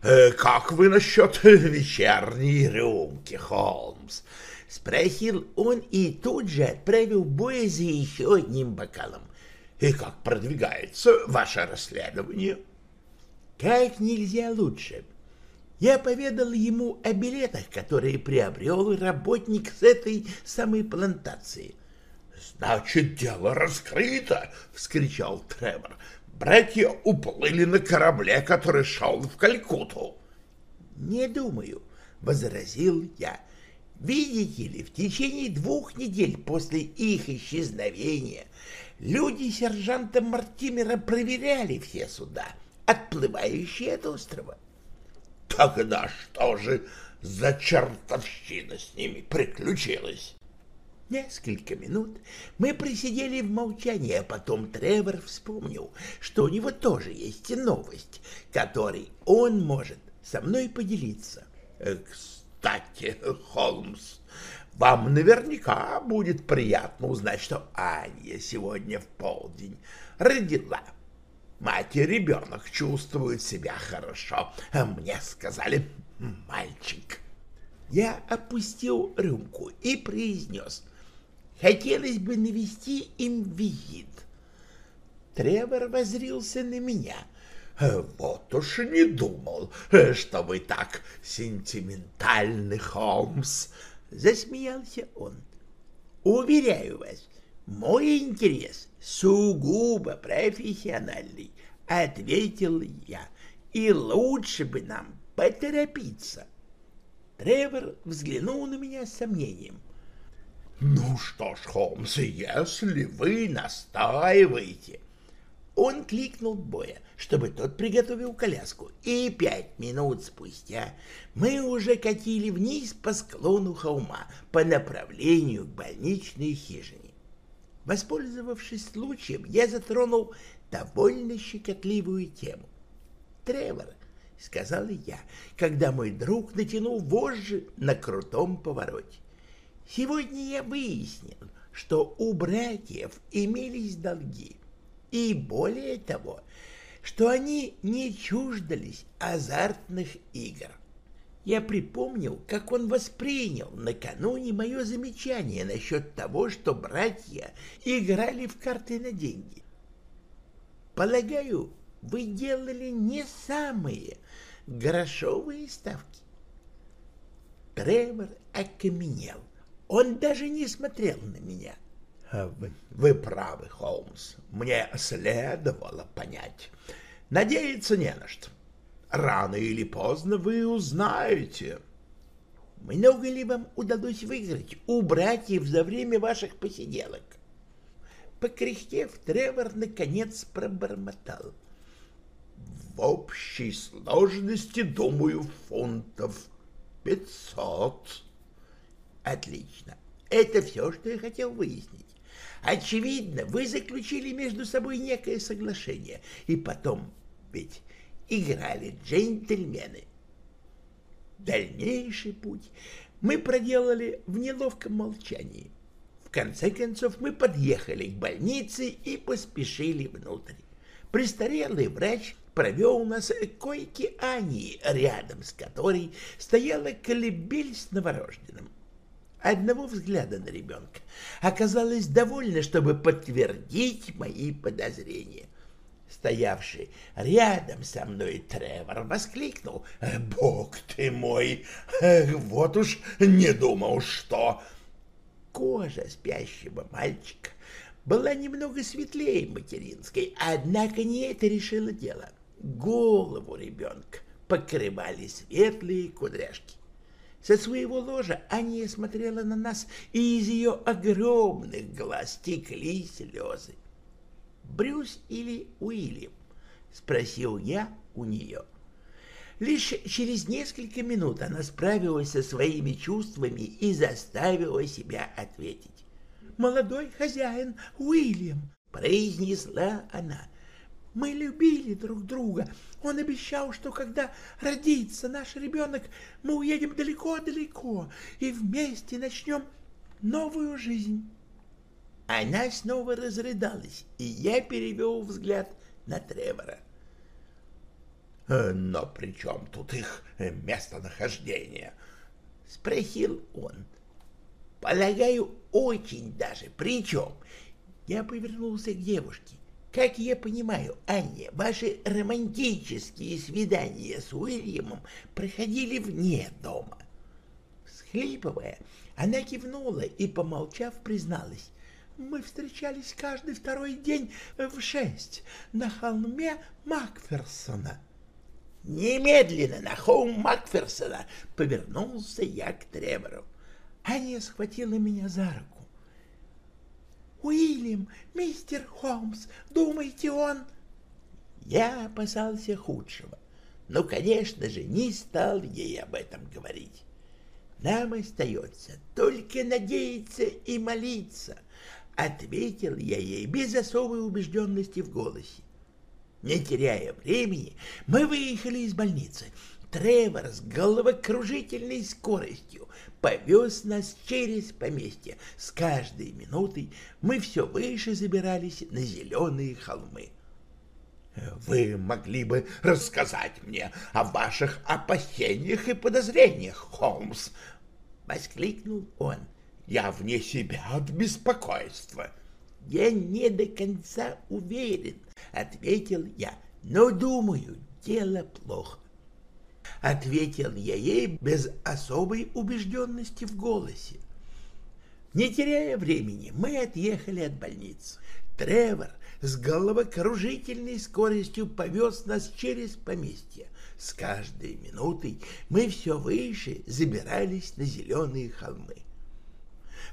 «Э, «Как вы насчет вечерней рюмки, Холмс?» — спросил он и тут же отправил боя за еще одним бокалом. «И как продвигается ваше расследование?» «Как нельзя лучше. Я поведал ему о билетах, которые приобрел работник с этой самой плантации». «Значит, дело раскрыто!» — вскричал Тревор. Братья уплыли на корабле, который шел в Калькутту. — Не думаю, — возразил я. Видите ли, в течение двух недель после их исчезновения люди сержанта Мартимера проверяли все суда, отплывающие от острова. — Тогда что же за чертовщина с ними приключилась? Несколько минут мы просидели в молчании, а потом Тревор вспомнил, что у него тоже есть новость, которой он может со мной поделиться. Э, «Кстати, Холмс, вам наверняка будет приятно узнать, что Аня сегодня в полдень родила. Мать и ребенок чувствуют себя хорошо. Мне сказали, мальчик». Я опустил рюмку и произнес — Хотелось бы навести им визит. Тревор возрился на меня. «Э, «Вот уж не думал, что вы так сентиментальны, Холмс!» — засмеялся он. «Уверяю вас, мой интерес сугубо профессиональный», — ответил я, — «и лучше бы нам поторопиться». Тревор взглянул на меня с сомнением — «Ну что ж, Холмс, если вы настаиваете...» Он кликнул Боя, чтобы тот приготовил коляску, и пять минут спустя мы уже катили вниз по склону холма по направлению к больничной хижине. Воспользовавшись случаем, я затронул довольно щекотливую тему. «Тревор», — сказал я, когда мой друг натянул вожжи на крутом повороте, Сегодня я выяснил, что у братьев имелись долги, и более того, что они не чуждались азартных игр. Я припомнил, как он воспринял накануне мое замечание насчет того, что братья играли в карты на деньги. Полагаю, вы делали не самые грошовые ставки. Тревор окаменел. Он даже не смотрел на меня. А вы, вы правы, Холмс. Мне следовало понять. Надеяться не на что. Рано или поздно вы узнаете. Много ли вам удалось выиграть у братьев за время ваших посиделок? Покряхтев, Тревор наконец пробормотал. В общей сложности, думаю, фунтов пятьсот. Отлично. Это все, что я хотел выяснить. Очевидно, вы заключили между собой некое соглашение, и потом ведь играли джентльмены. Дальнейший путь мы проделали в неловком молчании. В конце концов мы подъехали к больнице и поспешили внутрь. Престарелый врач провел нас к койке Ани, рядом с которой стояла колыбель с новорожденным. Одного взгляда на ребенка оказалось довольно, чтобы подтвердить мои подозрения. Стоявший рядом со мной Тревор воскликнул. «Бог ты мой! Вот уж не думал, что...» Кожа спящего мальчика была немного светлее материнской, однако не это решило дело. Голову ребенка покрывали светлые кудряшки. Со своего ложа Аня смотрела на нас, и из ее огромных глаз текли слезы. «Брюс или Уильям?» — спросил я у нее. Лишь через несколько минут она справилась со своими чувствами и заставила себя ответить. «Молодой хозяин Уильям!» — произнесла она. Мы любили друг друга. Он обещал, что когда родится наш ребенок, мы уедем далеко-далеко и вместе начнем новую жизнь. Она снова разрыдалась, и я перевел взгляд на Тревора. «Э, «Но при чем тут их местонахождение?» — спросил он. «Полагаю, очень даже. Причем?» Я повернулся к девушке. Как я понимаю, Аня, ваши романтические свидания с Уильямом проходили вне дома. Схлипывая, она кивнула и, помолчав, призналась. Мы встречались каждый второй день в шесть на холме Макферсона. Немедленно на холм Макферсона повернулся я к Тревору. Аня схватила меня за руку. Уильям, мистер Холмс, думаете, он...» Я опасался худшего, но, конечно же, не стал ей об этом говорить. Нам остается только надеяться и молиться, — ответил я ей без особой убежденности в голосе. Не теряя времени, мы выехали из больницы. Тревор с головокружительной скоростью повез нас через поместье. С каждой минутой мы все выше забирались на зеленые холмы. «Вы могли бы рассказать мне о ваших опасениях и подозрениях, Холмс?» — воскликнул он. «Я вне себя от беспокойства». «Я не до конца уверен», — ответил я, — «но думаю, дело плохо. — ответил я ей без особой убежденности в голосе. Не теряя времени, мы отъехали от больницы. Тревор с головокружительной скоростью повез нас через поместье. С каждой минутой мы все выше забирались на зеленые холмы.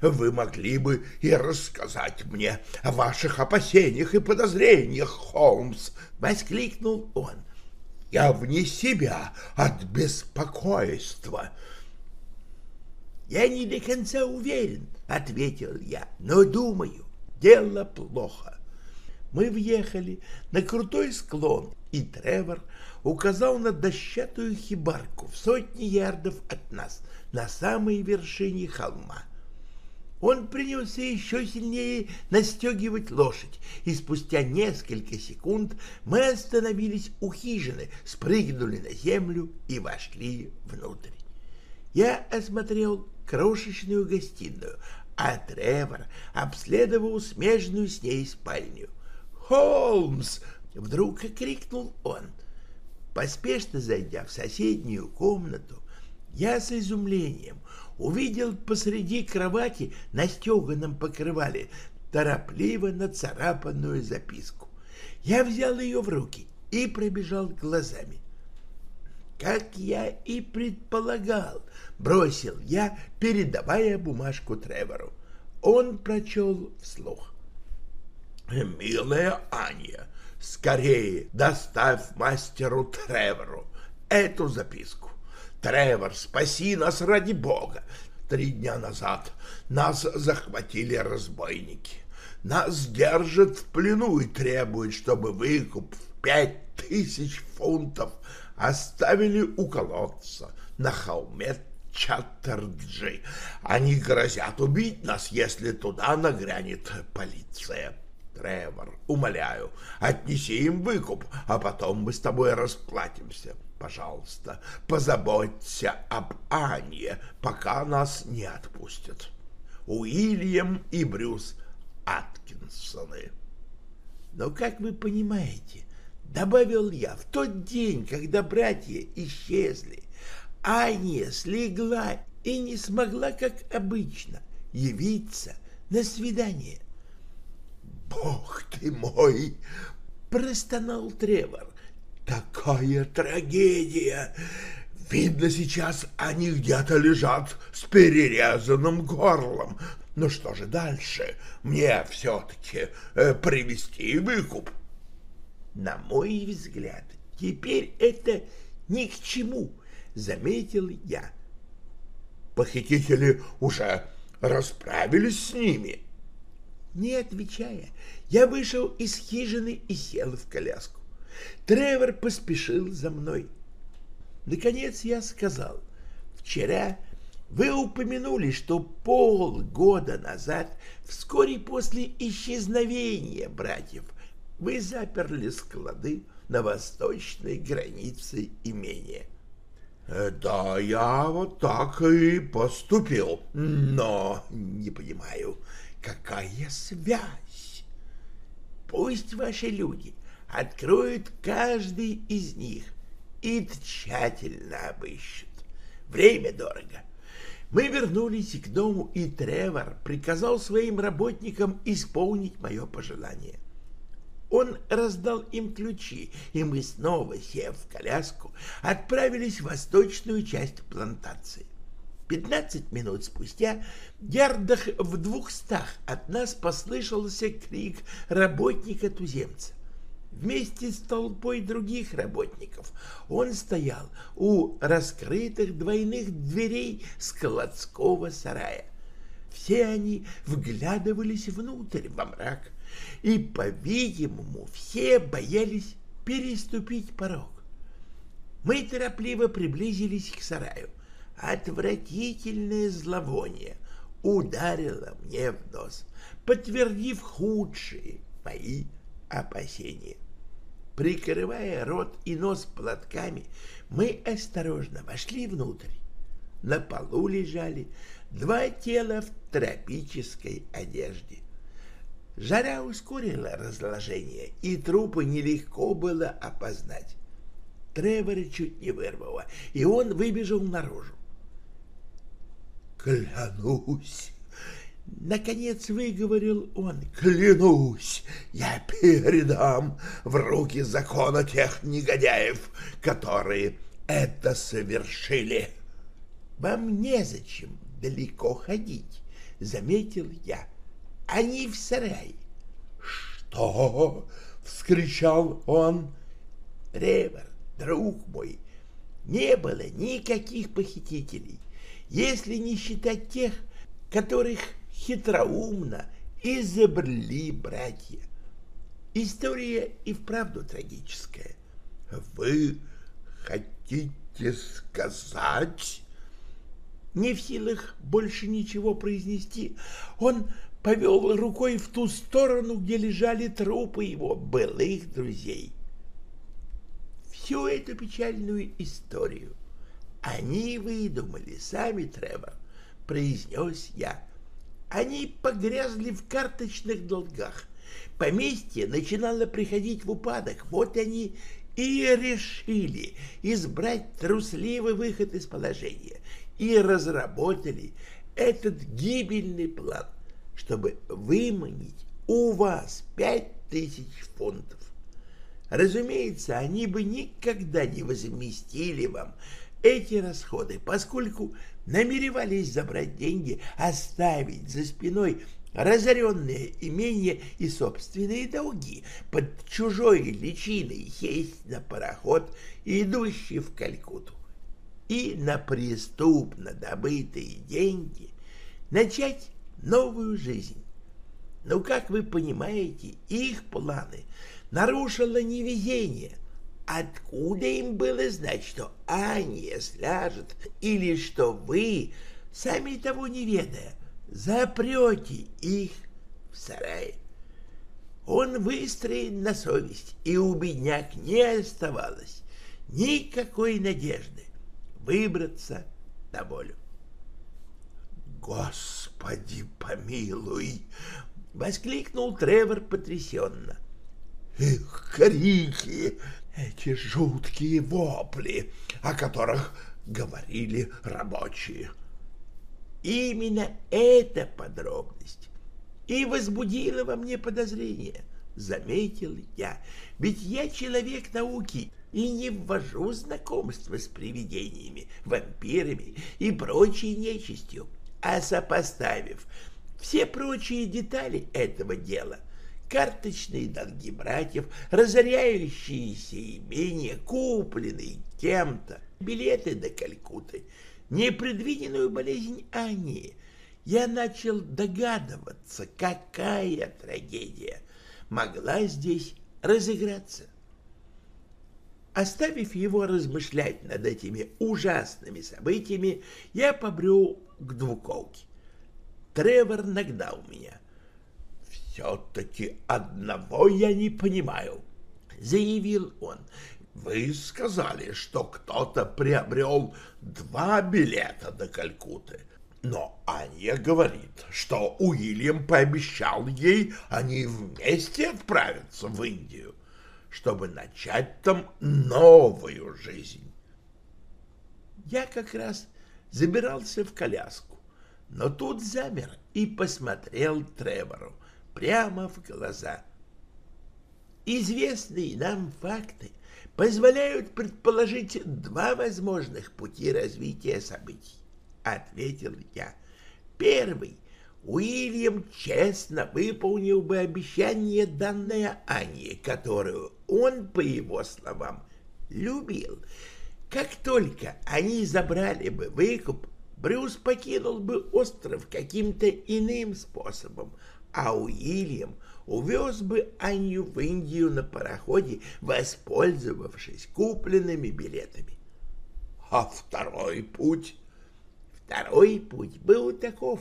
«Вы могли бы и рассказать мне о ваших опасениях и подозрениях, Холмс!» — воскликнул он. Я вне себя от беспокойства. Я не до конца уверен, ответил я, но думаю, дело плохо. Мы въехали на крутой склон, и Тревор указал на дощатую хибарку в сотни ярдов от нас, на самой вершине холма. Он принялся еще сильнее настегивать лошадь, и спустя несколько секунд мы остановились у хижины, спрыгнули на землю и вошли внутрь. Я осмотрел крошечную гостиную, а Тревор обследовал смежную с ней спальню. «Холмс!» — вдруг крикнул он. Поспешно зайдя в соседнюю комнату, я с изумлением увидел посреди кровати на стеганом покрывале торопливо нацарапанную записку. Я взял ее в руки и пробежал глазами. Как я и предполагал, бросил я, передавая бумажку Тревору. Он прочел вслух. «Милая Аня, скорее доставь мастеру Тревору эту записку. Тревор, спаси нас ради бога! Три дня назад нас захватили разбойники. Нас держат в плену и требуют, чтобы выкуп в пять тысяч фунтов оставили у колодца на холме Чаттерджи. Они грозят убить нас, если туда нагрянет полиция. Тревор, умоляю, отнеси им выкуп, а потом мы с тобой расплатимся. Пожалуйста, позаботься об Ане, пока нас не отпустят. Уильям и Брюс Аткинсоны. Но, как вы понимаете, добавил я, в тот день, когда братья исчезли, Аня слегла и не смогла, как обычно, явиться на свидание. «Бог ты мой!» — простонал Тревор. Какая трагедия! Видно, сейчас они где-то лежат с перерезанным горлом. Ну что же дальше? Мне все-таки э, привести выкуп? На мой взгляд, теперь это ни к чему, заметил я. Похитители уже расправились с ними. Не отвечая, я вышел из хижины и сел в коляску. Тревор поспешил за мной. Наконец я сказал, вчера вы упомянули, что полгода назад, вскоре после исчезновения братьев, вы заперли склады на восточной границе имения. Э, да, я вот так и поступил, но не понимаю, какая связь? Пусть ваши люди откроют каждый из них и тщательно обыщут. Время дорого. Мы вернулись к дому, и Тревор приказал своим работникам исполнить мое пожелание. Он раздал им ключи, и мы снова, сев в коляску, отправились в восточную часть плантации. Пятнадцать минут спустя, ярдах в двухстах от нас послышался крик работника-туземца. Вместе с толпой других работников он стоял у раскрытых двойных дверей складского сарая. Все они вглядывались внутрь во мрак, и, по-видимому, все боялись переступить порог. Мы торопливо приблизились к сараю. Отвратительное зловоние ударило мне в нос, подтвердив худшие мои опасения. Прикрывая рот и нос платками, мы осторожно вошли внутрь. На полу лежали два тела в тропической одежде. Жара ускорила разложение, и трупы нелегко было опознать. Тревора чуть не вырвало, и он выбежал наружу. «Клянусь!» Наконец выговорил он. «Клянусь, я передам в руки закона тех негодяев, которые это совершили». «Вам незачем далеко ходить», — заметил я. «Они в сарае». «Что?» — вскричал он. «Тревор, друг мой, не было никаких похитителей, если не считать тех, которых хитроумно изобрели братья. История и вправду трагическая. Вы хотите сказать? Не в силах больше ничего произнести, он повел рукой в ту сторону, где лежали трупы его былых друзей. Всю эту печальную историю они выдумали сами, Тревор, произнес я. Они погрязли в карточных долгах. Поместье начинало приходить в упадок. Вот они и решили избрать трусливый выход из положения и разработали этот гибельный план, чтобы выманить у вас пять тысяч фунтов. Разумеется, они бы никогда не возместили вам эти расходы, поскольку намеревались забрать деньги, оставить за спиной разоренные имения и собственные долги, под чужой личиной сесть на пароход, идущий в Калькуту, и на преступно добытые деньги начать новую жизнь. Но, как вы понимаете, их планы нарушило невезение – Откуда им было знать, что Аня сляжет, или что вы, сами того не ведая, запрете их в сарае? Он выстроен на совесть, и у бедняк не оставалось никакой надежды выбраться на волю. «Господи помилуй!» — воскликнул Тревор потрясенно. «Эх, крики! Эти жуткие вопли, о которых говорили рабочие. Именно эта подробность и возбудила во мне подозрение, заметил я, ведь я человек науки и не ввожу знакомства с привидениями, вампирами и прочей нечистью, а сопоставив все прочие детали этого дела, карточные долги братьев, разоряющиеся имения, купленные кем-то, билеты до Калькуты, непредвиденную болезнь Ани я начал догадываться, какая трагедия могла здесь разыграться. Оставив его размышлять над этими ужасными событиями, я побрел к двуколке. Тревор нагнал меня. «Все-таки одного я не понимаю», — заявил он. «Вы сказали, что кто-то приобрел два билета до Калькуты. Но Аня говорит, что Уильям пообещал ей, они вместе отправятся в Индию, чтобы начать там новую жизнь. Я как раз забирался в коляску, но тут замер и посмотрел Тревору прямо в глаза. Известные нам факты позволяют предположить два возможных пути развития событий ответил я. Первый. Уильям честно выполнил бы обещание, данное Ане, которую он, по его словам, любил. Как только они забрали бы выкуп, Брюс покинул бы остров каким-то иным способом, а Уильям увез бы Аню в Индию на пароходе, воспользовавшись купленными билетами. А второй путь Второй путь был таков.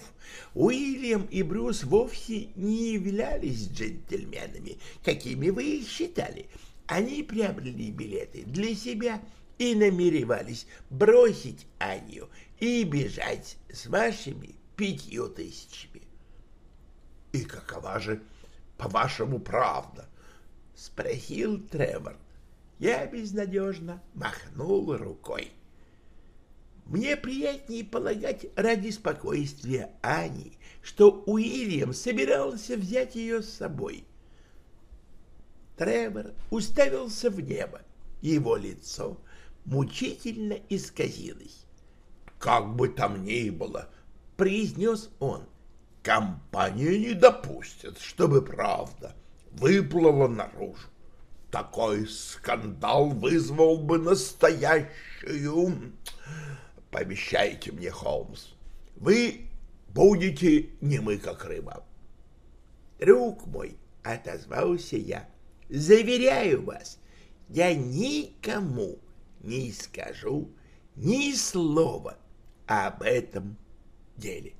Уильям и Брюс вовсе не являлись джентльменами, какими вы их считали. Они приобрели билеты для себя и намеревались бросить Аню и бежать с вашими пятью тысячами. — И какова же, по-вашему, правда? — спросил Тревор. Я безнадежно махнул рукой. Мне приятнее полагать ради спокойствия Ани, что Уильям собирался взять ее с собой. Тревор уставился в небо, его лицо мучительно исказилось. «Как бы там ни было», — произнес он, — «компания не допустит, чтобы правда выплыла наружу. Такой скандал вызвал бы настоящую пообещайте мне, Холмс, вы будете немы, как рыба. Друг мой, — отозвался я, — заверяю вас, я никому не скажу ни слова об этом деле.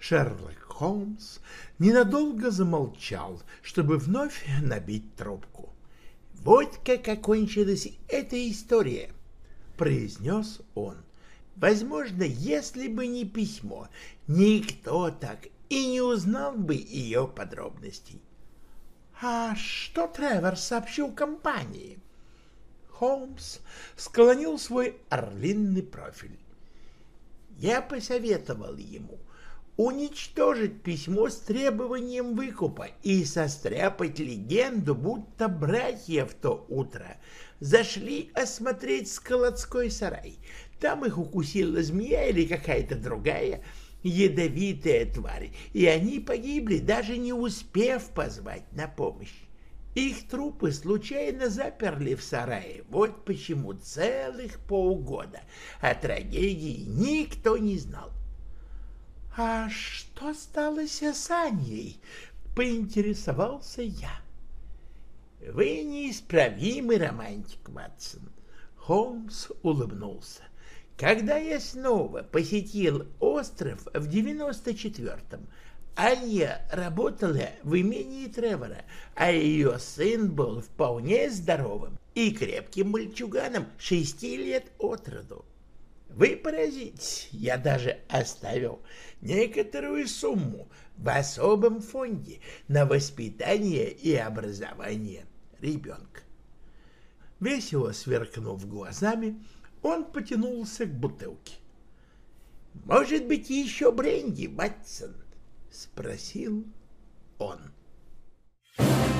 Шерлок Холмс ненадолго замолчал, чтобы вновь набить трубку. Вот как окончилась эта история — произнес он. Возможно, если бы не письмо, никто так и не узнал бы ее подробностей. А что Тревор сообщил компании? Холмс склонил свой орлинный профиль. Я посоветовал ему уничтожить письмо с требованием выкупа и состряпать легенду, будто братья в то утро зашли осмотреть сколотской сарай. Там их укусила змея или какая-то другая ядовитая тварь, и они погибли, даже не успев позвать на помощь. Их трупы случайно заперли в сарае. Вот почему целых полгода о трагедии никто не знал. — А что стало с Аней? — поинтересовался я. — вы неисправимый романтик, Матсон. Холмс улыбнулся. Когда я снова посетил остров в девяносто четвертом, Анья работала в имении Тревора, а ее сын был вполне здоровым и крепким мальчуганом шести лет от роду. Вы поразитесь, я даже оставил некоторую сумму в особом фонде на воспитание и образование ребенка. Весело сверкнув глазами, он потянулся к бутылке. «Может быть, еще бренди, Батсон?» — спросил он. Thank you.